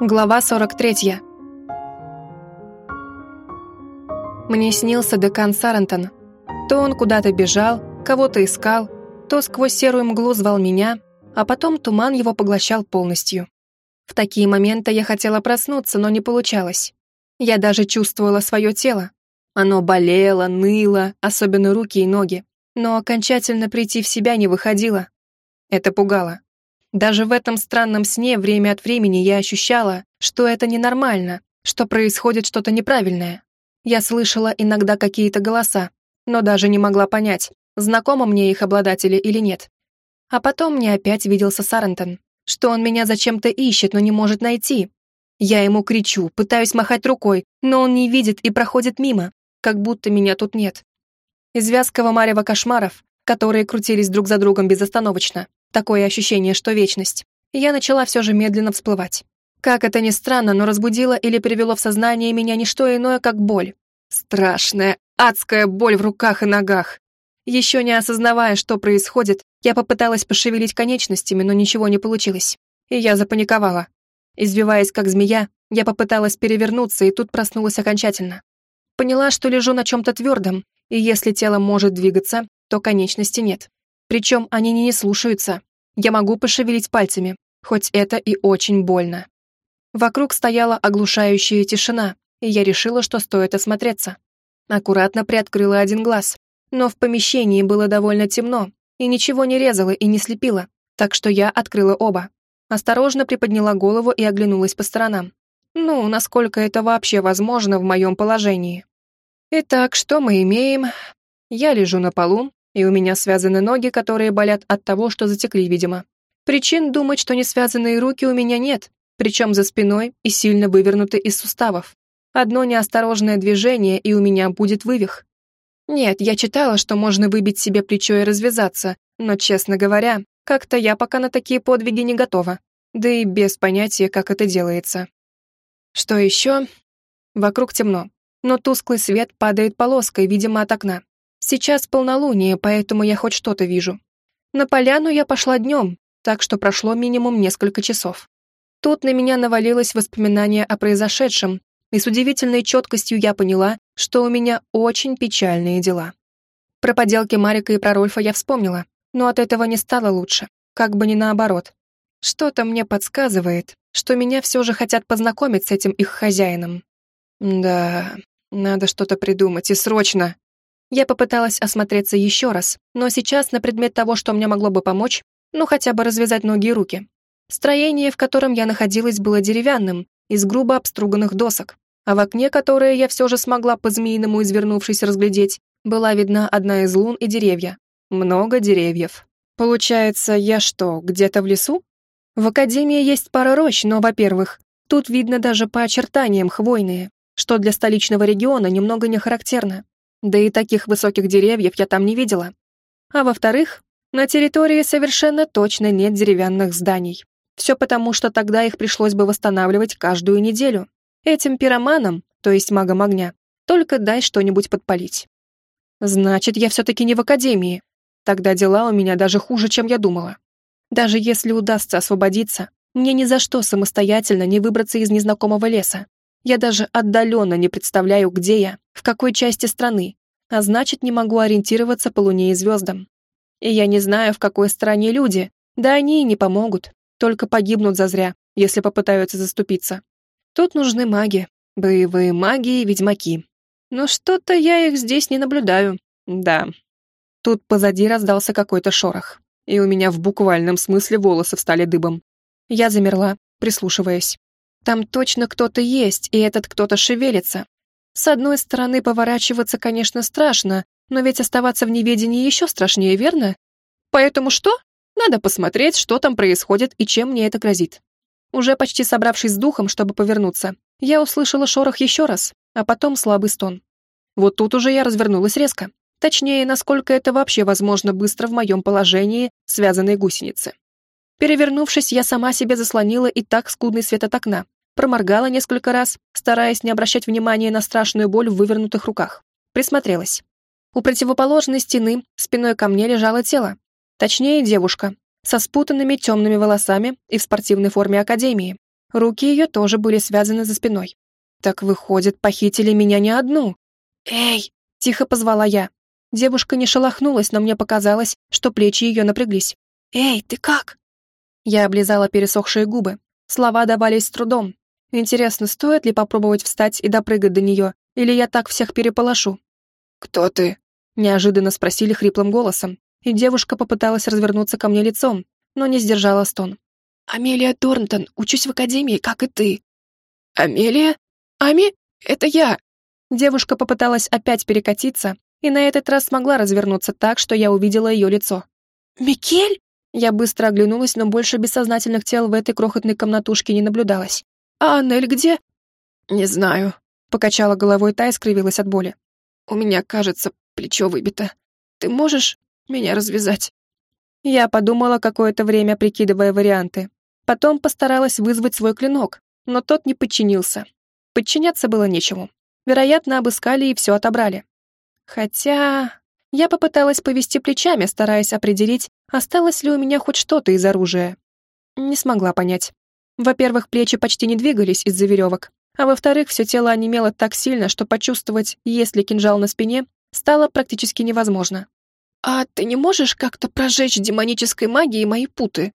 Глава 43. Мне снился декан Сарантон. То он куда-то бежал, кого-то искал, то сквозь серую мглу звал меня, а потом туман его поглощал полностью. В такие моменты я хотела проснуться, но не получалось. Я даже чувствовала свое тело. Оно болело, ныло, особенно руки и ноги, но окончательно прийти в себя не выходило. Это пугало. Даже в этом странном сне время от времени я ощущала, что это ненормально, что происходит что-то неправильное. Я слышала иногда какие-то голоса, но даже не могла понять, знакомы мне их обладатели или нет. А потом мне опять виделся Сарентон, что он меня зачем-то ищет, но не может найти. Я ему кричу, пытаюсь махать рукой, но он не видит и проходит мимо, как будто меня тут нет. Из вязкого марева кошмаров, которые крутились друг за другом безостановочно, Такое ощущение, что вечность. Я начала все же медленно всплывать. Как это ни странно, но разбудило или перевело в сознание меня не что иное, как боль. Страшная, адская боль в руках и ногах. Еще не осознавая, что происходит, я попыталась пошевелить конечностями, но ничего не получилось. И я запаниковала. Избиваясь как змея, я попыталась перевернуться и тут проснулась окончательно. Поняла, что лежу на чем-то твердом, и если тело может двигаться, то конечности нет. Причем они не слушаются. Я могу пошевелить пальцами, хоть это и очень больно. Вокруг стояла оглушающая тишина, и я решила, что стоит осмотреться. Аккуратно приоткрыла один глаз, но в помещении было довольно темно, и ничего не резало и не слепило, так что я открыла оба. Осторожно приподняла голову и оглянулась по сторонам. Ну, насколько это вообще возможно в моем положении. Итак, что мы имеем? Я лежу на полу, и у меня связаны ноги, которые болят от того, что затекли, видимо. Причин думать, что не связанные руки у меня нет, причем за спиной и сильно вывернуты из суставов. Одно неосторожное движение, и у меня будет вывих. Нет, я читала, что можно выбить себе плечо и развязаться, но, честно говоря, как-то я пока на такие подвиги не готова, да и без понятия, как это делается. Что еще? Вокруг темно, но тусклый свет падает полоской, видимо, от окна. Сейчас полнолуние, поэтому я хоть что-то вижу. На поляну я пошла днем, так что прошло минимум несколько часов. Тут на меня навалилось воспоминание о произошедшем, и с удивительной четкостью я поняла, что у меня очень печальные дела. Про поделки Марика и про Рольфа я вспомнила, но от этого не стало лучше, как бы не наоборот. Что-то мне подсказывает, что меня все же хотят познакомить с этим их хозяином. Да, надо что-то придумать, и срочно. Я попыталась осмотреться еще раз, но сейчас на предмет того, что мне могло бы помочь, ну хотя бы развязать ноги и руки. Строение, в котором я находилась, было деревянным, из грубо обструганных досок, а в окне, которое я все же смогла по-змеиному извернувшись разглядеть, была видна одна из лун и деревья. Много деревьев. Получается, я что, где-то в лесу? В академии есть пара рощ, но, во-первых, тут видно даже по очертаниям хвойные, что для столичного региона немного не характерно. Да и таких высоких деревьев я там не видела. А во-вторых, на территории совершенно точно нет деревянных зданий. Все потому, что тогда их пришлось бы восстанавливать каждую неделю. Этим пироманам, то есть магам огня, только дай что-нибудь подпалить. Значит, я все-таки не в академии. Тогда дела у меня даже хуже, чем я думала. Даже если удастся освободиться, мне ни за что самостоятельно не выбраться из незнакомого леса. Я даже отдаленно не представляю, где я, в какой части страны, а значит, не могу ориентироваться по луне и звездам. И я не знаю, в какой стране люди, да они и не помогут, только погибнут зазря, если попытаются заступиться. Тут нужны маги, боевые маги и ведьмаки. Но что-то я их здесь не наблюдаю. Да. Тут позади раздался какой-то шорох, и у меня в буквальном смысле волосы встали дыбом. Я замерла, прислушиваясь. Там точно кто-то есть, и этот кто-то шевелится. С одной стороны, поворачиваться, конечно, страшно, но ведь оставаться в неведении еще страшнее, верно? Поэтому что? Надо посмотреть, что там происходит и чем мне это грозит. Уже почти собравшись с духом, чтобы повернуться, я услышала шорох еще раз, а потом слабый стон. Вот тут уже я развернулась резко. Точнее, насколько это вообще возможно быстро в моем положении связанной гусеницы. Перевернувшись, я сама себе заслонила и так скудный свет от окна, проморгала несколько раз, стараясь не обращать внимания на страшную боль в вывернутых руках. Присмотрелась. У противоположной стены спиной ко мне лежало тело. Точнее, девушка, со спутанными темными волосами и в спортивной форме академии. Руки ее тоже были связаны за спиной. Так выходит, похитили меня не одну. «Эй!» — тихо позвала я. Девушка не шелохнулась, но мне показалось, что плечи ее напряглись. «Эй, ты как?» Я облизала пересохшие губы. Слова давались с трудом. Интересно, стоит ли попробовать встать и допрыгать до нее, или я так всех переполошу? «Кто ты?» — неожиданно спросили хриплым голосом, и девушка попыталась развернуться ко мне лицом, но не сдержала стон. «Амелия Торнтон, учусь в академии, как и ты». «Амелия? Ами? Это я!» Девушка попыталась опять перекатиться, и на этот раз смогла развернуться так, что я увидела ее лицо. «Микель?» Я быстро оглянулась, но больше бессознательных тел в этой крохотной комнатушке не наблюдалось. «А Аннель где?» «Не знаю», — покачала головой та и скривилась от боли. «У меня, кажется, плечо выбито. Ты можешь меня развязать?» Я подумала какое-то время, прикидывая варианты. Потом постаралась вызвать свой клинок, но тот не подчинился. Подчиняться было нечему. Вероятно, обыскали и все отобрали. Хотя... Я попыталась повести плечами, стараясь определить, осталось ли у меня хоть что-то из оружия. Не смогла понять. Во-первых, плечи почти не двигались из-за веревок, а во-вторых, все тело онемело так сильно, что почувствовать, есть ли кинжал на спине, стало практически невозможно. «А ты не можешь как-то прожечь демонической магией мои путы?»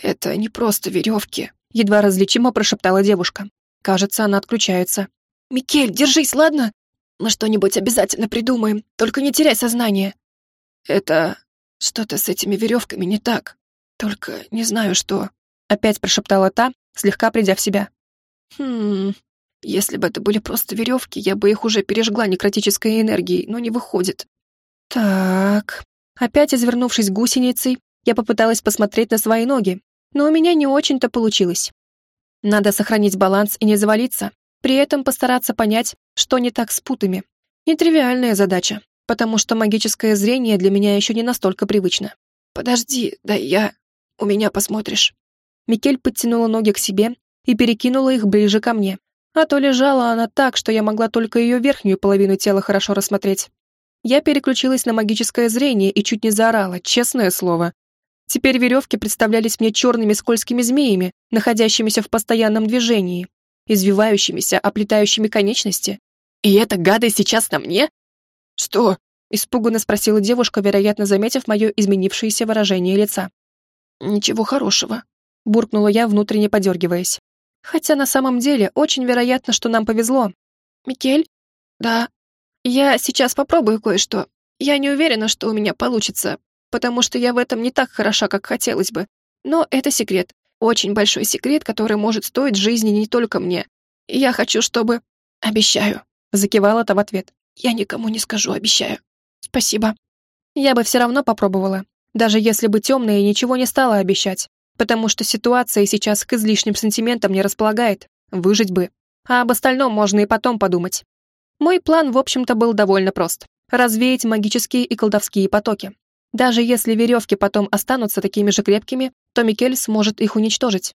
«Это не просто веревки», — едва различимо прошептала девушка. Кажется, она отключается. «Микель, держись, ладно? Мы что-нибудь обязательно придумаем, только не теряй сознание». «Это... что-то с этими веревками не так. Только не знаю, что...» Опять прошептала та, слегка придя в себя. «Хм... Если бы это были просто веревки, я бы их уже пережгла некротической энергией, но не выходит». «Так...» Опять извернувшись гусеницей, я попыталась посмотреть на свои ноги, но у меня не очень-то получилось. Надо сохранить баланс и не завалиться, при этом постараться понять, что не так с путами. Нетривиальная задача, потому что магическое зрение для меня еще не настолько привычно. «Подожди, да я... У меня посмотришь». Микель подтянула ноги к себе и перекинула их ближе ко мне. А то лежала она так, что я могла только ее верхнюю половину тела хорошо рассмотреть. Я переключилась на магическое зрение и чуть не заорала, честное слово. Теперь веревки представлялись мне черными скользкими змеями, находящимися в постоянном движении, извивающимися, оплетающими конечности. «И эта гада сейчас на мне?» «Что?» — испуганно спросила девушка, вероятно, заметив мое изменившееся выражение лица. «Ничего хорошего», — буркнула я, внутренне подергиваясь. «Хотя на самом деле очень вероятно, что нам повезло». «Микель?» «Да». «Я сейчас попробую кое-что. Я не уверена, что у меня получится, потому что я в этом не так хороша, как хотелось бы. Но это секрет. Очень большой секрет, который может стоить жизни не только мне. И я хочу, чтобы... Обещаю. Закивала та в ответ. Я никому не скажу, обещаю. Спасибо. Я бы все равно попробовала, даже если бы темная ничего не стала обещать, потому что ситуация сейчас к излишним сантиментам не располагает. Выжить бы. А об остальном можно и потом подумать. Мой план, в общем-то, был довольно прост. Развеять магические и колдовские потоки. Даже если веревки потом останутся такими же крепкими, то Микель сможет их уничтожить.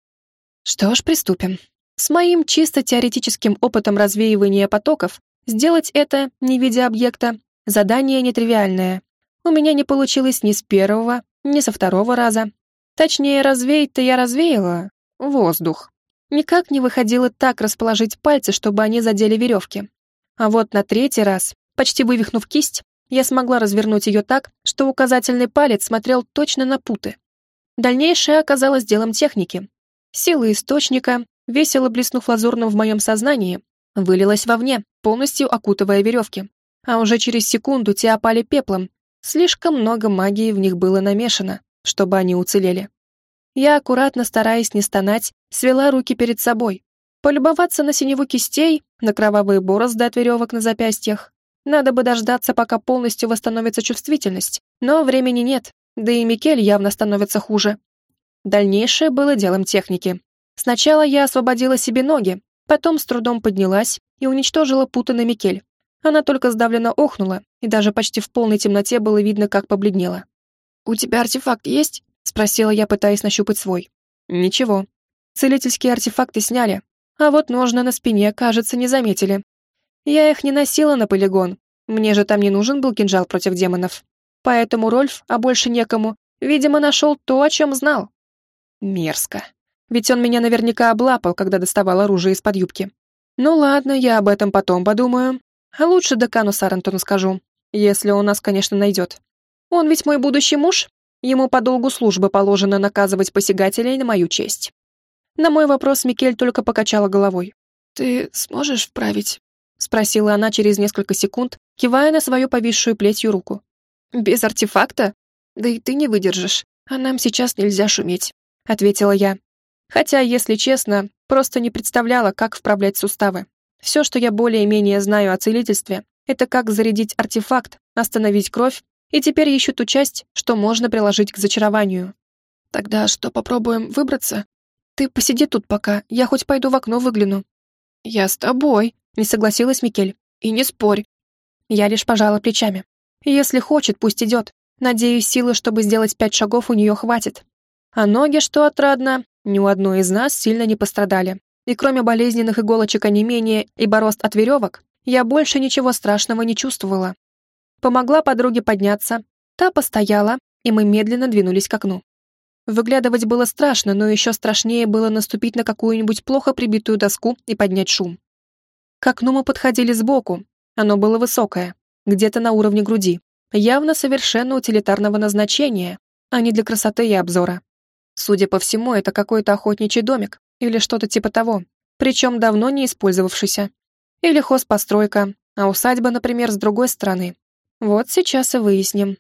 Что ж, приступим. С моим чисто теоретическим опытом развеивания потоков сделать это, не видя объекта, задание нетривиальное. У меня не получилось ни с первого, ни со второго раза. Точнее, развеять-то я развеяла. Воздух. Никак не выходило так расположить пальцы, чтобы они задели веревки. А вот на третий раз, почти вывихнув кисть, я смогла развернуть ее так, что указательный палец смотрел точно на путы. Дальнейшее оказалось делом техники. Сила источника, весело блеснув лазурным в моем сознании, вылилась вовне, полностью окутывая веревки. А уже через секунду те опали пеплом. Слишком много магии в них было намешано, чтобы они уцелели. Я, аккуратно стараясь не стонать, свела руки перед собой. Полюбоваться на синеву кистей, на кровавые борозды от веревок на запястьях, надо бы дождаться, пока полностью восстановится чувствительность, но времени нет, да и Микель явно становится хуже. Дальнейшее было делом техники. Сначала я освободила себе ноги, потом с трудом поднялась и уничтожила путы на Микель. Она только сдавленно охнула, и даже почти в полной темноте было видно, как побледнела. «У тебя артефакт есть?» — спросила я, пытаясь нащупать свой. «Ничего. Целительские артефакты сняли, а вот ножны на спине, кажется, не заметили. Я их не носила на полигон. Мне же там не нужен был кинжал против демонов. Поэтому Рольф, а больше некому, видимо, нашел то, о чем знал. Мерзко. ведь он меня наверняка облапал, когда доставал оружие из-под юбки. Ну ладно, я об этом потом подумаю. А лучше декану Сарантону скажу, если он нас, конечно, найдет. Он ведь мой будущий муж, ему по долгу службы положено наказывать посягателей на мою честь. На мой вопрос Микель только покачала головой. «Ты сможешь вправить?» — спросила она через несколько секунд, кивая на свою повисшую плетью руку. «Без артефакта? Да и ты не выдержишь, а нам сейчас нельзя шуметь», — ответила я. Хотя, если честно, просто не представляла, как вправлять суставы. Все, что я более-менее знаю о целительстве, это как зарядить артефакт, остановить кровь, и теперь ищу ту часть, что можно приложить к зачарованию. Тогда что, попробуем выбраться? Ты посиди тут пока, я хоть пойду в окно выгляну. Я с тобой, не согласилась Микель. И не спорь. Я лишь пожала плечами. Если хочет, пусть идет. Надеюсь, силы, чтобы сделать пять шагов, у нее хватит. А ноги, что отрадно, ни у одной из нас сильно не пострадали. И кроме болезненных иголочек онемения и борозд от веревок, я больше ничего страшного не чувствовала. Помогла подруге подняться, та постояла, и мы медленно двинулись к окну. Выглядывать было страшно, но еще страшнее было наступить на какую-нибудь плохо прибитую доску и поднять шум. К окну мы подходили сбоку, оно было высокое, где-то на уровне груди, явно совершенно утилитарного назначения, а не для красоты и обзора. Судя по всему, это какой-то охотничий домик или что-то типа того, причем давно не использовавшийся. Или хозпостройка, а усадьба, например, с другой стороны. Вот сейчас и выясним.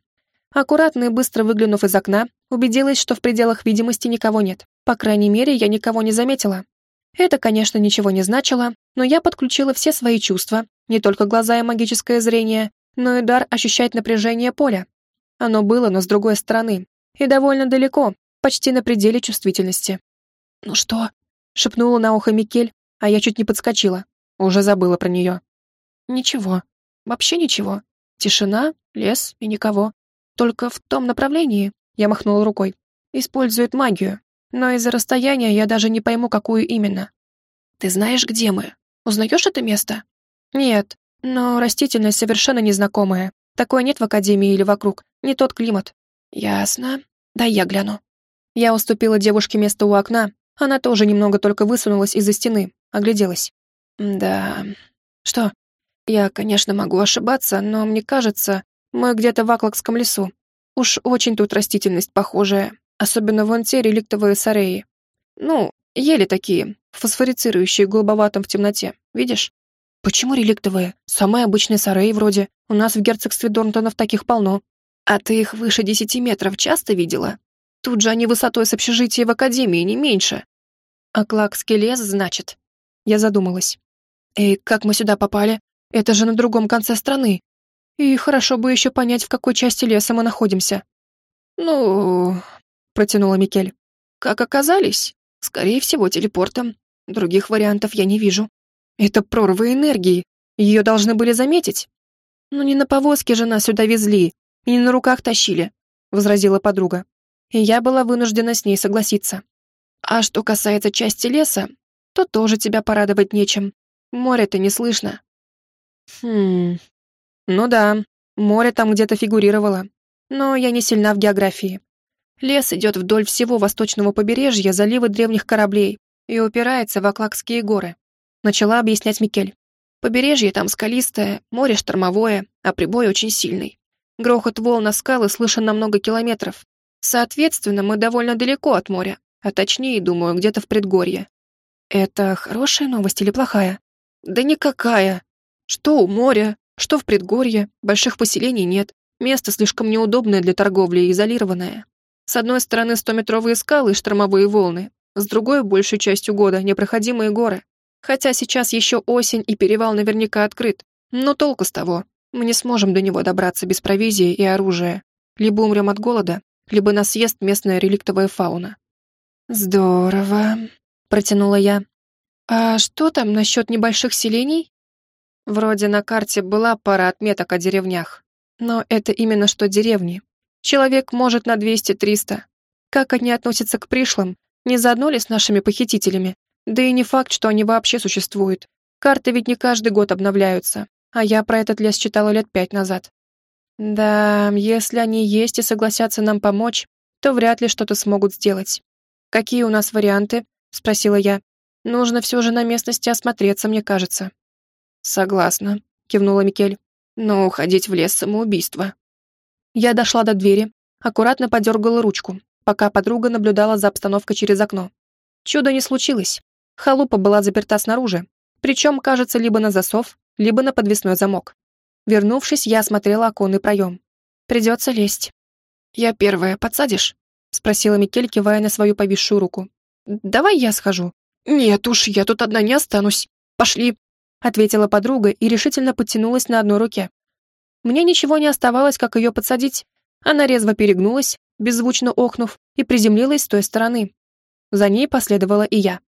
Аккуратно и быстро выглянув из окна, убедилась, что в пределах видимости никого нет. По крайней мере, я никого не заметила. Это, конечно, ничего не значило, но я подключила все свои чувства, не только глаза и магическое зрение, но и дар ощущать напряжение поля. Оно было, но с другой стороны, и довольно далеко, почти на пределе чувствительности. «Ну что?» — шепнула на ухо Микель, а я чуть не подскочила. Уже забыла про нее. «Ничего. Вообще ничего. Тишина, лес и никого. Только в том направлении, я махнула рукой, использует магию. Но из-за расстояния я даже не пойму, какую именно. Ты знаешь, где мы? Узнаешь это место? Нет, но растительность совершенно незнакомая. Такой нет в академии или вокруг. Не тот климат. Ясно. Дай я гляну. Я уступила девушке место у окна. Она тоже немного только высунулась из-за стены, огляделась. Да. Что? Я, конечно, могу ошибаться, но мне кажется, мы где-то в Аклакском лесу. Уж очень тут растительность похожая, особенно вон те реликтовые сареи. Ну, ели такие, фосфорицирующие голубоватым в темноте, видишь? Почему реликтовые? Самые обычные сареи вроде. У нас в герцогстве Дорнтонов таких полно. А ты их выше десяти метров часто видела? Тут же они высотой с общежития в академии, не меньше. Аклакский лес, значит. Я задумалась. И как мы сюда попали? Это же на другом конце страны. И хорошо бы еще понять, в какой части леса мы находимся. Ну, протянула Микель. Как оказались? Скорее всего, телепортом. Других вариантов я не вижу. Это прорва энергии. Ее должны были заметить. Ну не на повозке же нас сюда везли, и не на руках тащили, возразила подруга и я была вынуждена с ней согласиться. А что касается части леса, то тоже тебя порадовать нечем. Море-то не слышно. Хм... Ну да, море там где-то фигурировало. Но я не сильна в географии. Лес идет вдоль всего восточного побережья залива древних кораблей и упирается в Аклакские горы. Начала объяснять Микель. Побережье там скалистое, море штормовое, а прибой очень сильный. Грохот волн на скалы слышен на много километров, Соответственно, мы довольно далеко от моря, а точнее, думаю, где-то в предгорье. Это хорошая новость или плохая? Да никакая. Что у моря, что в предгорье, больших поселений нет. Место слишком неудобное для торговли и изолированное. С одной стороны стометровые скалы и штормовые волны, с другой, большей частью года, непроходимые горы. Хотя сейчас еще осень и перевал наверняка открыт. Но толку с того. Мы не сможем до него добраться без провизии и оружия. Либо умрем от голода, либо нас съест местная реликтовая фауна. «Здорово», — протянула я. «А что там насчет небольших селений?» Вроде на карте была пара отметок о деревнях, но это именно что деревни. Человек может на 200-300. Как они относятся к пришлым? Не заодно ли с нашими похитителями? Да и не факт, что они вообще существуют. Карты ведь не каждый год обновляются, а я про этот лес читала лет пять назад. Да, если они есть и согласятся нам помочь, то вряд ли что-то смогут сделать. Какие у нас варианты? — спросила я. «Нужно все же на местности осмотреться, мне кажется». «Согласна», — кивнула Микель. «Но уходить в лес самоубийство». Я дошла до двери, аккуратно подергала ручку, пока подруга наблюдала за обстановкой через окно. Чудо не случилось. Халупа была заперта снаружи, причем, кажется, либо на засов, либо на подвесной замок. Вернувшись, я осмотрела оконный проем. Придется лезть. «Я первая, подсадишь?» — спросила Микель, кивая на свою повисшую руку. «Давай я схожу». «Нет уж, я тут одна не останусь. Пошли», — ответила подруга и решительно подтянулась на одной руке. Мне ничего не оставалось, как ее подсадить. Она резво перегнулась, беззвучно охнув, и приземлилась с той стороны. За ней последовала и я.